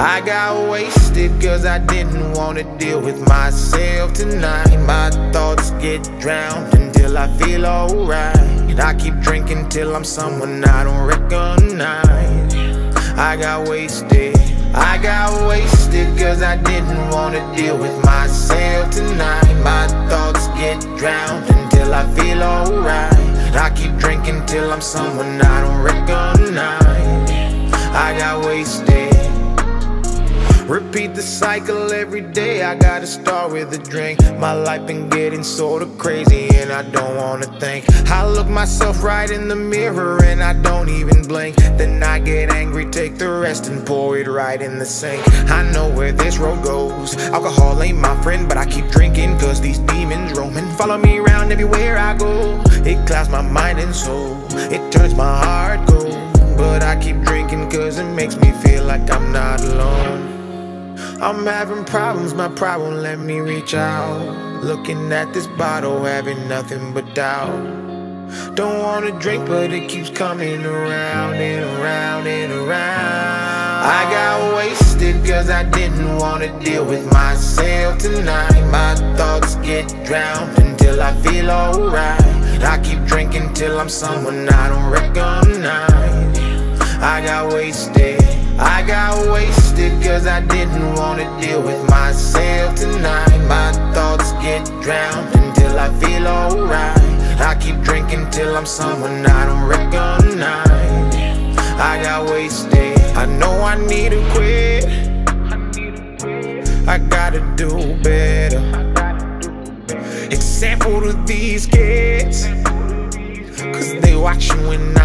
I got wasted cause I didn't wanna deal with myself tonight. My thoughts get drowned until I feel alright. And I keep drinking till I'm someone I don't recognize. I got wasted. I got wasted cause I didn't wanna deal with myself tonight. My thoughts get drowned until I feel alright. I keep drinking till I'm someone I don't recognize. I got wasted. Repeat the cycle every day. I gotta start with a drink. My life been getting sorta crazy, and I don't wanna think. I look myself right in the mirror, and I don't even blink. Then I get angry, take the rest, and pour it right in the sink. I know where this road goes. Alcohol ain't my friend, but I keep drinking, cause these demons roaming. Follow me around everywhere I go. It clouds my mind and soul, it turns my heart cold. But I keep drinking, cause it makes me feel like I'm not alone. I'm having problems, my problem let me reach out. Looking at this bottle, having nothing but doubt. Don't wanna drink, but it keeps coming around and around and around. I got wasted cause I didn't wanna deal with myself tonight. My thoughts get drowned until I feel alright. I keep drinking till I'm someone I don't recognize. I got wasted. I got wasted cause I didn't wanna deal with myself tonight. My thoughts get drowned until I feel alright. I keep drinking till I'm someone I don't recognize. I got wasted. I know I need to quit. I gotta do better. Example to these kids. Cause they watching when but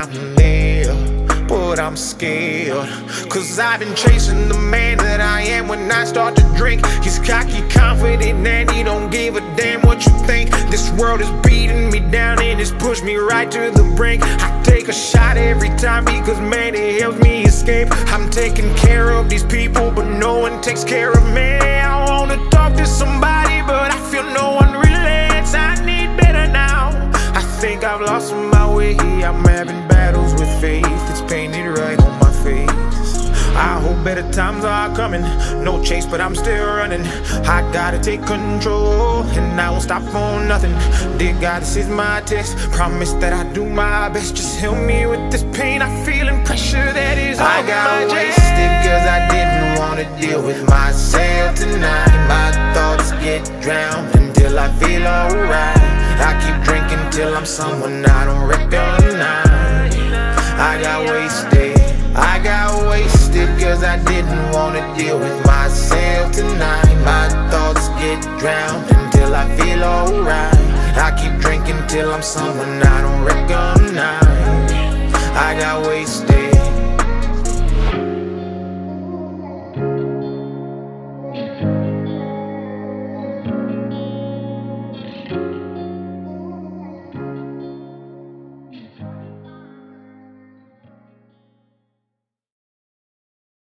I'm scared. Cause I've been chasing the man that I am when I start to drink. He's cocky, confident, and he don't give a damn what you think. This world is beating me down and it's pushed me right to the brink. I take a shot every time because man, it helps me escape. I'm taking care of these people, but no one takes care of me. I wanna talk to somebody, but I feel no one relates. I need better now. I think I've lost my way. I'm having battles faith. It's painted right on my face. I hope better times are coming. No chase, but I'm still running. I gotta take control, and I won't stop for nothing. Dear God, this is my test. Promise that I do my best. Just help me with this pain. I feel and pressure that is I got wasted cause I didn't wanna deal with myself tonight. My thoughts get drowned until I feel alright. I keep drinking till I'm someone I don't recognize. I got wasted. I got wasted cause I didn't wanna deal with myself tonight. My thoughts get drowned until I feel alright. I keep drinking till I'm someone I don't recognize. I got wasted.